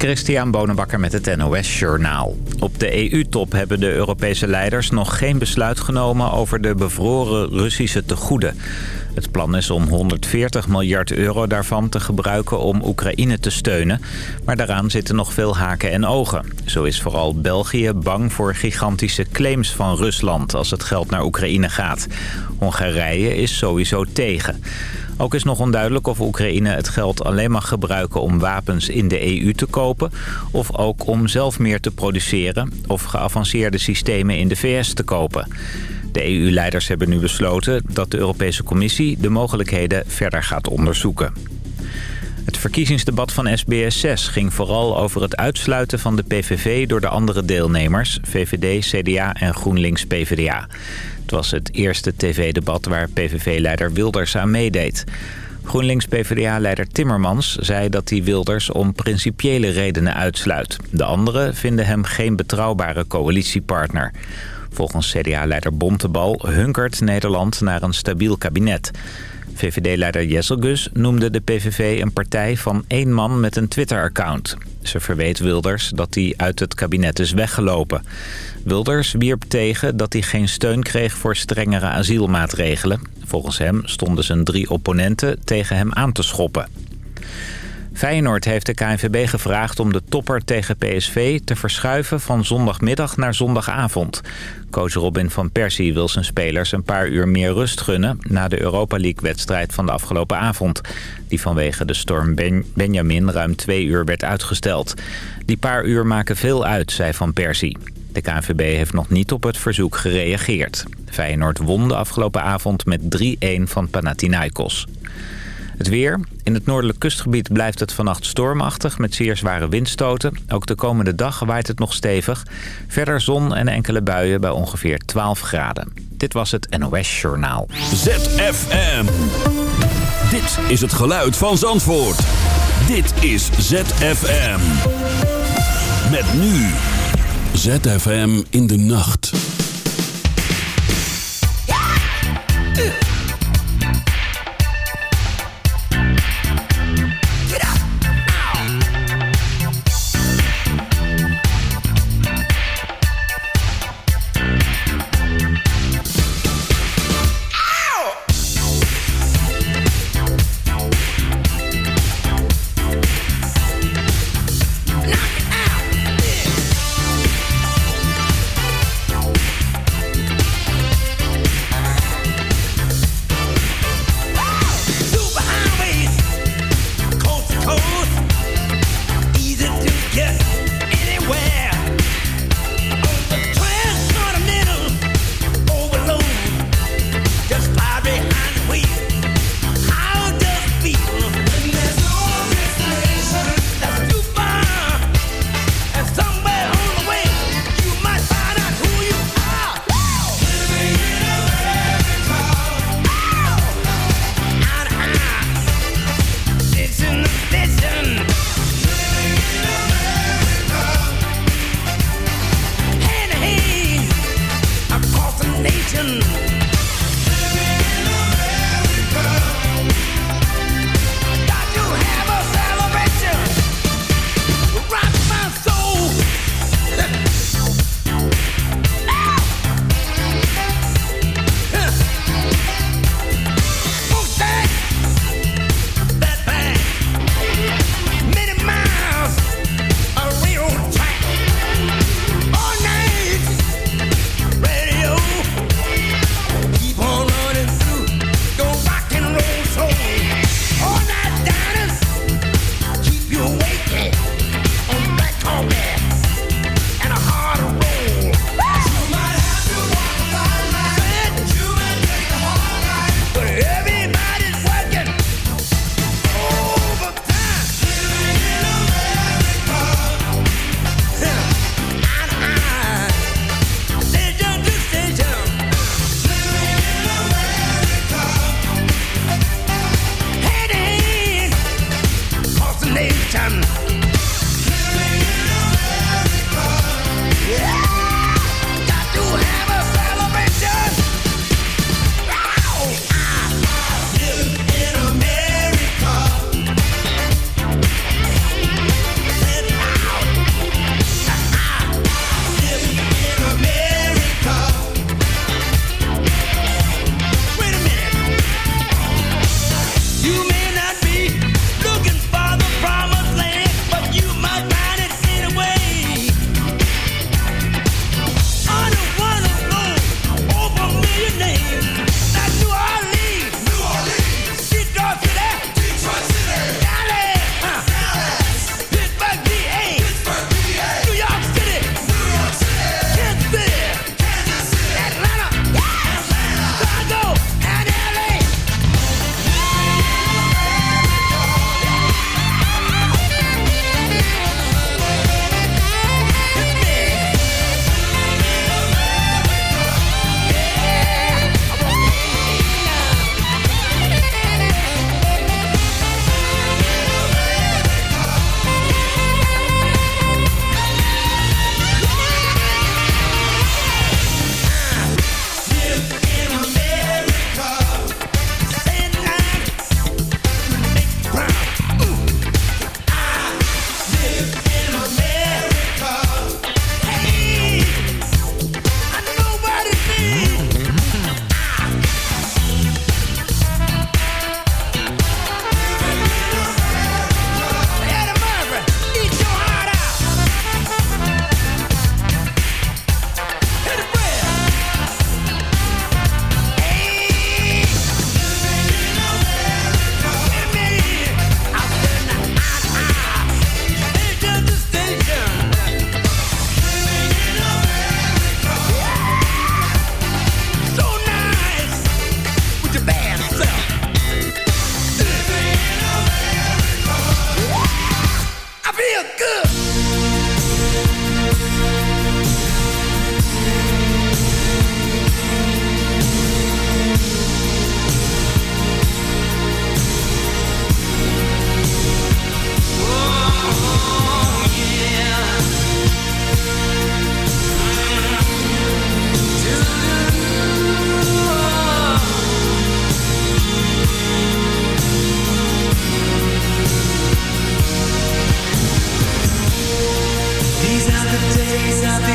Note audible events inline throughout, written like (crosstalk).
Christian Bonenbakker met het NOS Journaal. Op de EU-top hebben de Europese leiders nog geen besluit genomen over de bevroren Russische tegoeden. Het plan is om 140 miljard euro daarvan te gebruiken om Oekraïne te steunen. Maar daaraan zitten nog veel haken en ogen. Zo is vooral België bang voor gigantische claims van Rusland als het geld naar Oekraïne gaat. Hongarije is sowieso tegen. Ook is nog onduidelijk of Oekraïne het geld alleen mag gebruiken om wapens in de EU te kopen... of ook om zelf meer te produceren of geavanceerde systemen in de VS te kopen. De EU-leiders hebben nu besloten dat de Europese Commissie de mogelijkheden verder gaat onderzoeken. Het verkiezingsdebat van SBS6 ging vooral over het uitsluiten van de PVV door de andere deelnemers, VVD, CDA en GroenLinks-PVDA. Het was het eerste tv-debat waar PVV-leider Wilders aan meedeed. GroenLinks-PVDA-leider Timmermans zei dat hij Wilders om principiële redenen uitsluit. De anderen vinden hem geen betrouwbare coalitiepartner. Volgens CDA-leider Bontebal hunkert Nederland naar een stabiel kabinet. VVD-leider Jesselgus noemde de PVV een partij van één man met een Twitter-account. Ze verweet Wilders dat hij uit het kabinet is weggelopen. Wilders wierp tegen dat hij geen steun kreeg voor strengere asielmaatregelen. Volgens hem stonden zijn drie opponenten tegen hem aan te schoppen. Feyenoord heeft de KNVB gevraagd om de topper tegen PSV te verschuiven van zondagmiddag naar zondagavond. Coach Robin van Persie wil zijn spelers een paar uur meer rust gunnen... na de Europa League-wedstrijd van de afgelopen avond... die vanwege de storm Benjamin ruim twee uur werd uitgesteld. Die paar uur maken veel uit, zei Van Persie. De KNVB heeft nog niet op het verzoek gereageerd. Feyenoord won de afgelopen avond met 3-1 van Panathinaikos. Het weer. In het noordelijk kustgebied blijft het vannacht stormachtig met zeer zware windstoten. Ook de komende dag waait het nog stevig. Verder zon en enkele buien bij ongeveer 12 graden. Dit was het NOS Journaal. ZFM. Dit is het geluid van Zandvoort. Dit is ZFM. Met nu. ZFM in de nacht.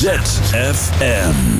ZFM.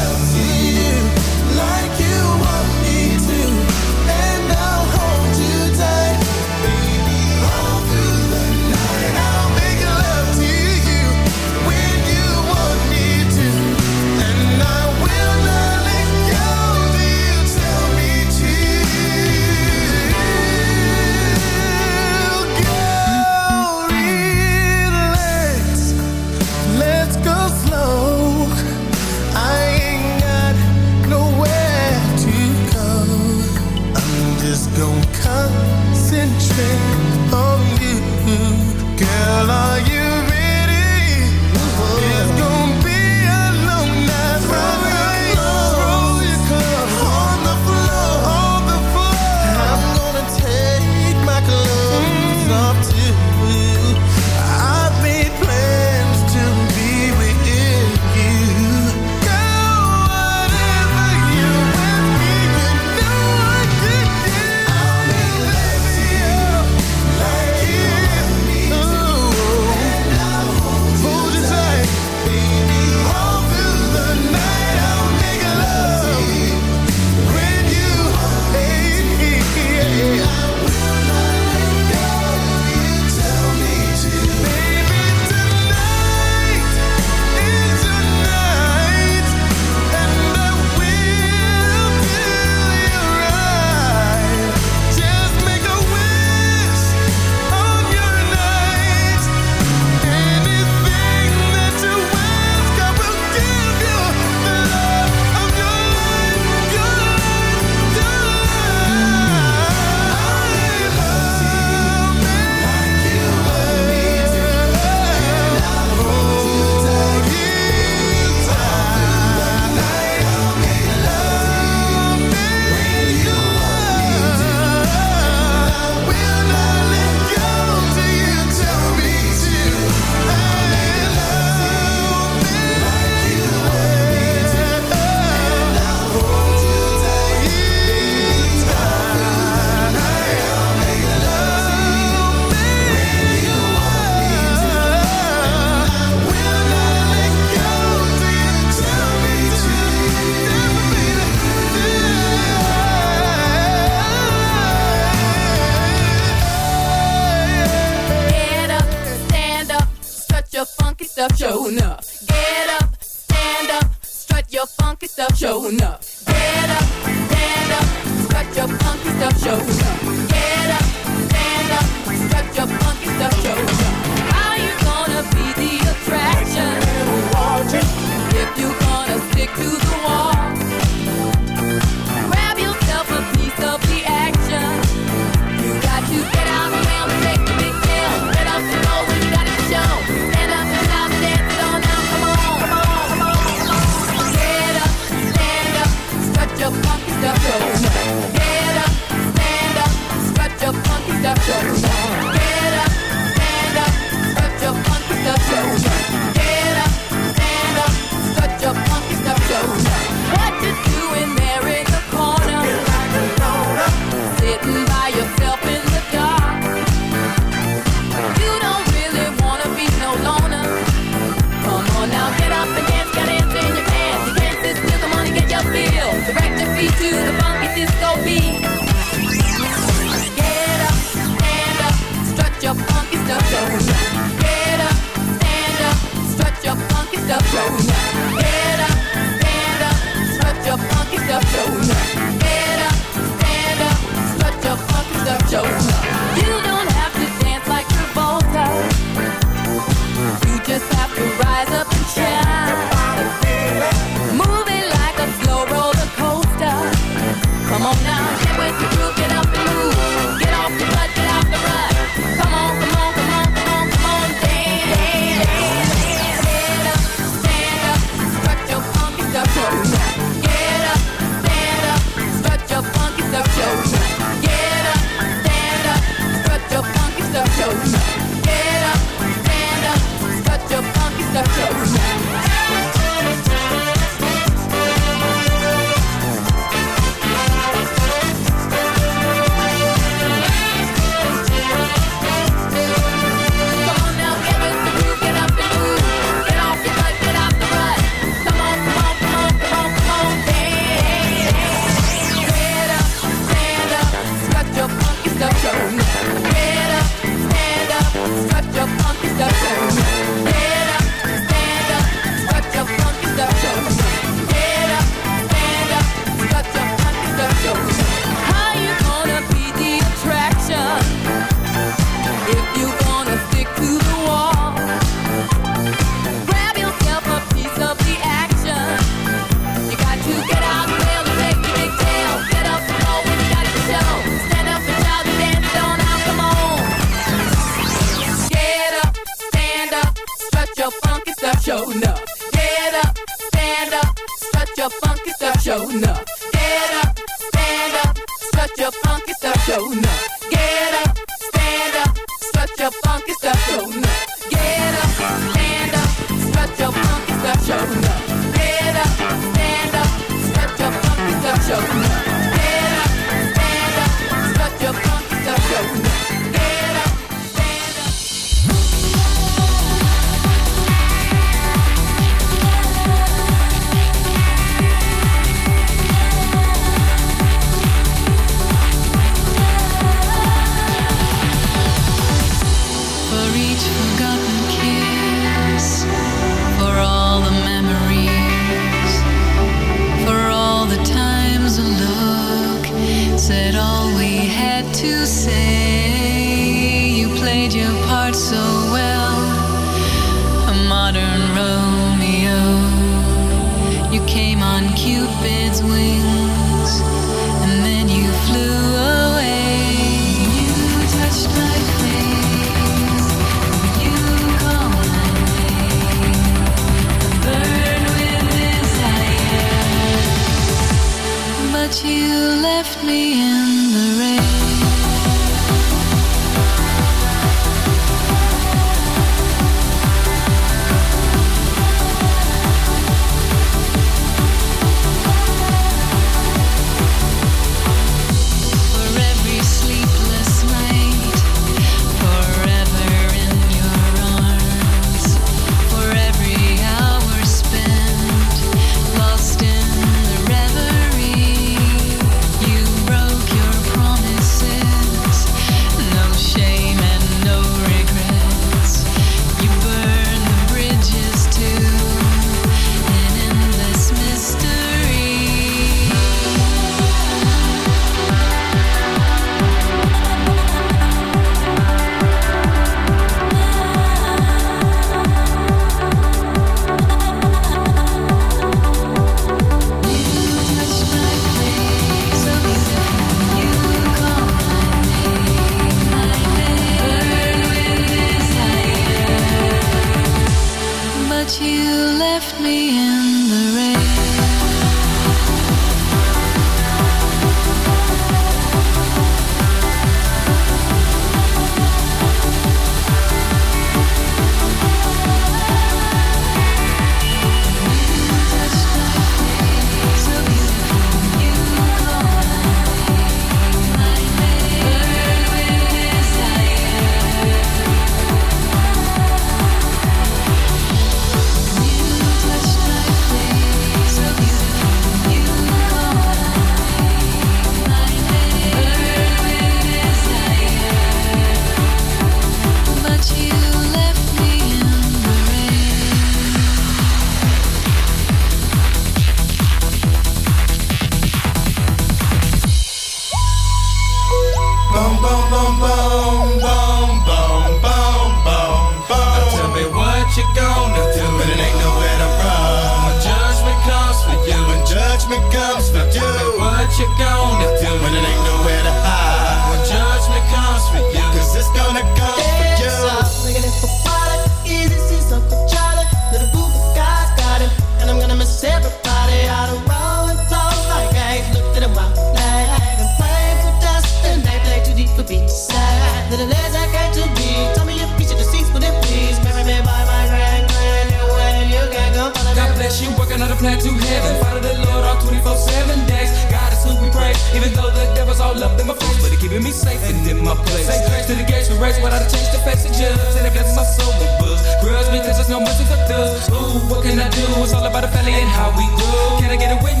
But me safe and in my place. Say to the gates we race without a change to face the judge. And blesses my soul with books. Grudge because there's no mercy for thugs. Ooh, what can I do? It's all about the family and how we grow. Can I get a witness?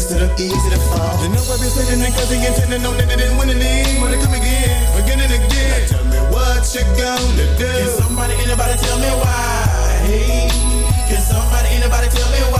Leads instead of easy to fall. You know I've been sitting and cause he intended on that they didn't win any. Wanna come again, again and again. Now tell me what you gonna do. Can somebody, anybody tell me why? Hey, can somebody, anybody tell me why?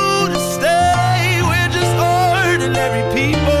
ordinary people.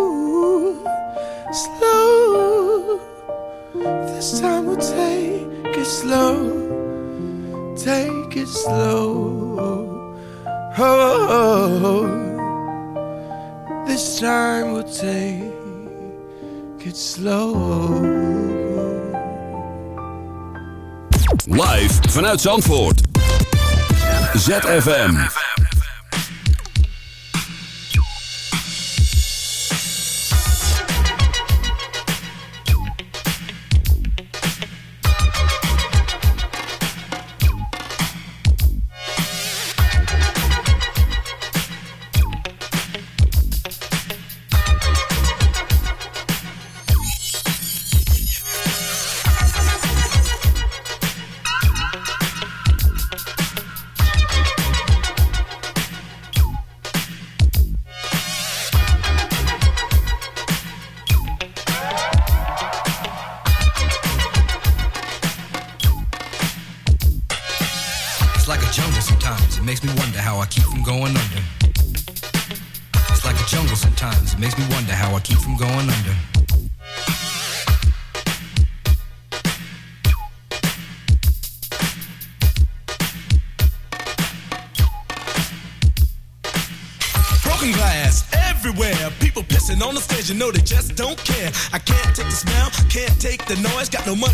uit Zandvoort. ZFM.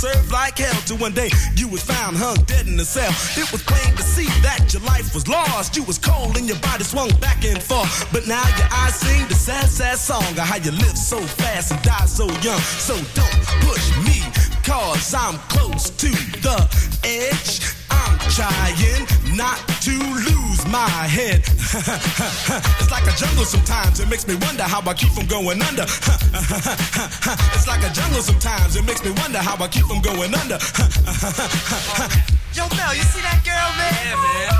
to serve like hell. Till one day you was found hung dead in a cell. It was plain to see that your life was lost. You was cold and your body swung back and forth. But now your eyes sing the sad, sad song of how you live so fast and die so young. So don't push me, cause I'm close to the edge. I'm trying not to lose my head. (laughs) it's like a jungle sometimes. It makes me wonder how I keep from going under. (laughs) it's like a jungle sometimes. It makes me wonder how I keep from going under. (laughs) Yo, Mel, you see that girl, man? Yeah, man.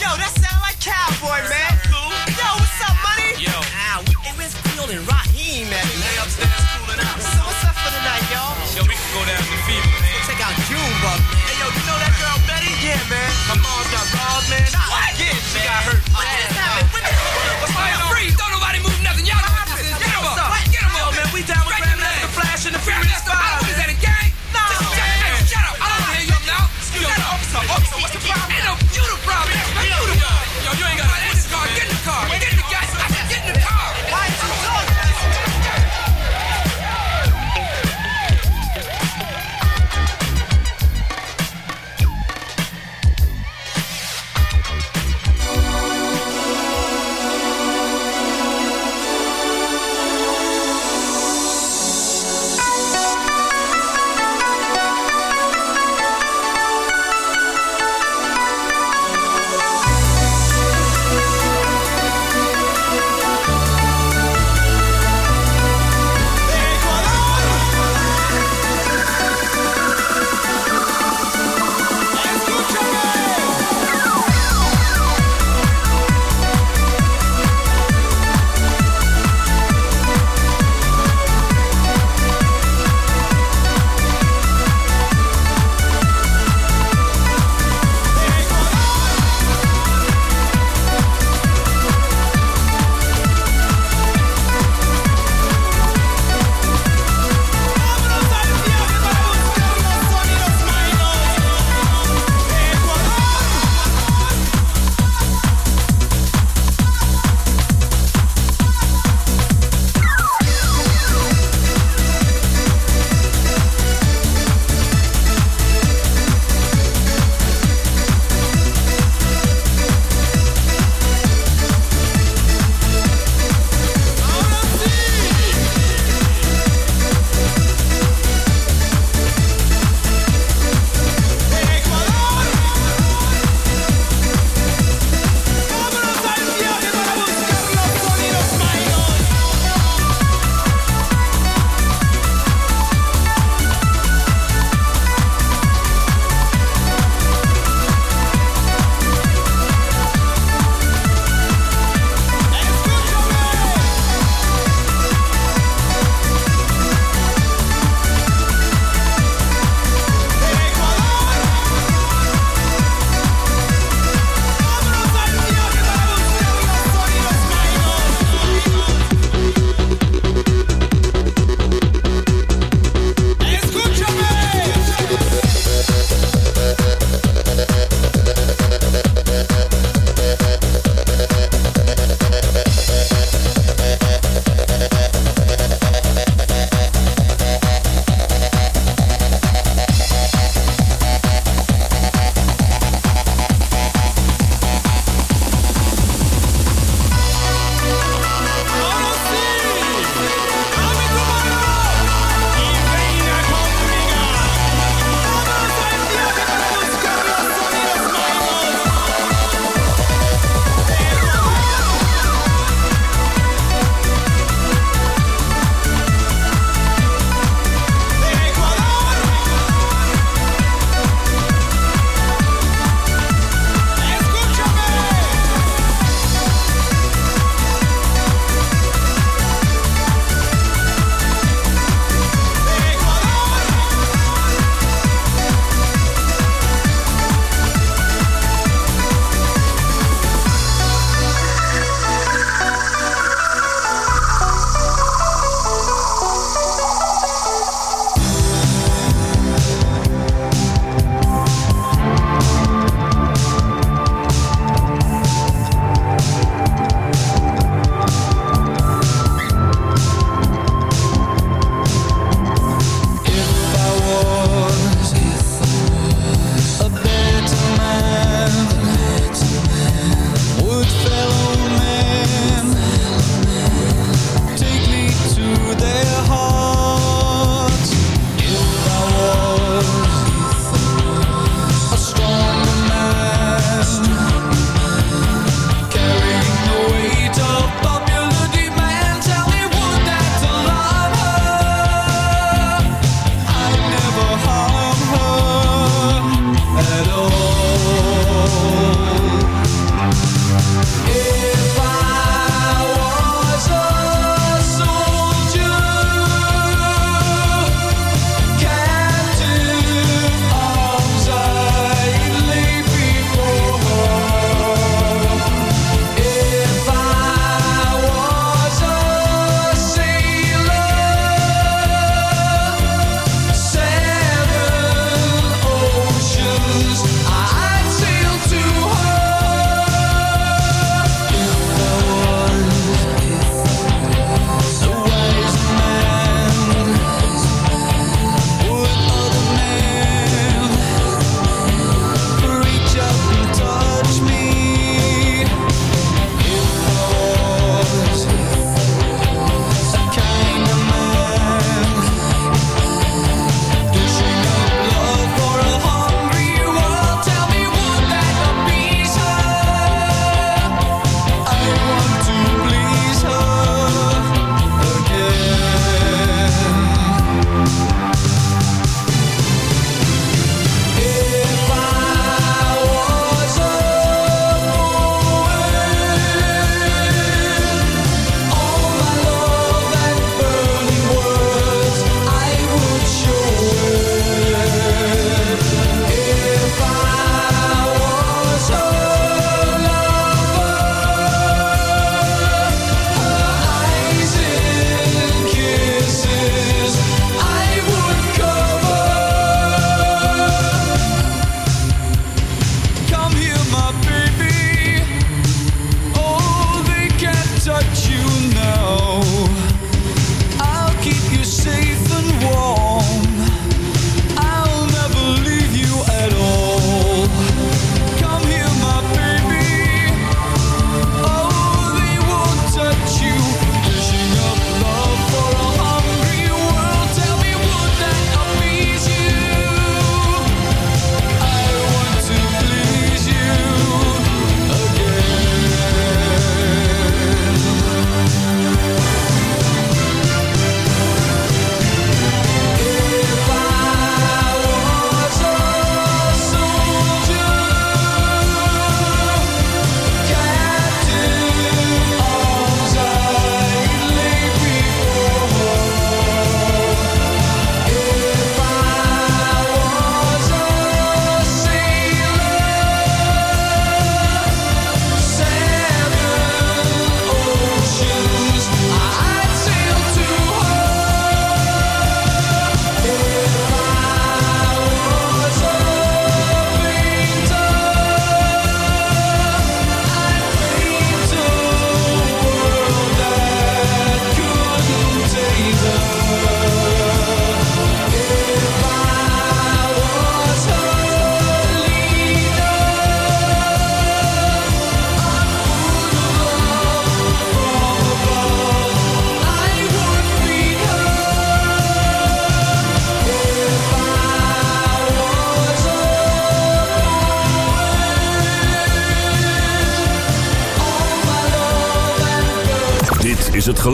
Yo, that sound like cowboy, man. Yo, what's up, money? Yo. Ah, we, hey, where's Field and Raheem at? They upstairs cooling out. So what's up for the night, y'all? Yo, we can go down to Fever, man. Check out Junebug. Hey, Yeah, man. My mom's got balls, man. What? Yeah, she got hurt. What just happened? What the What's going on? Freeze! Don't nobody move nothing. Y'all know what this is. Get What's up. up? Get Yo, up. man, we down with Grandmaster there. Flash and the Furious. Five. What is that, a gang? No, Just shut. Shut up. I don't want to hear you up now. Excuse me, officer, officer, what's the problem? Ain't no you the problem. You the problem. Yo, you ain't got to get in the car. Get in the car.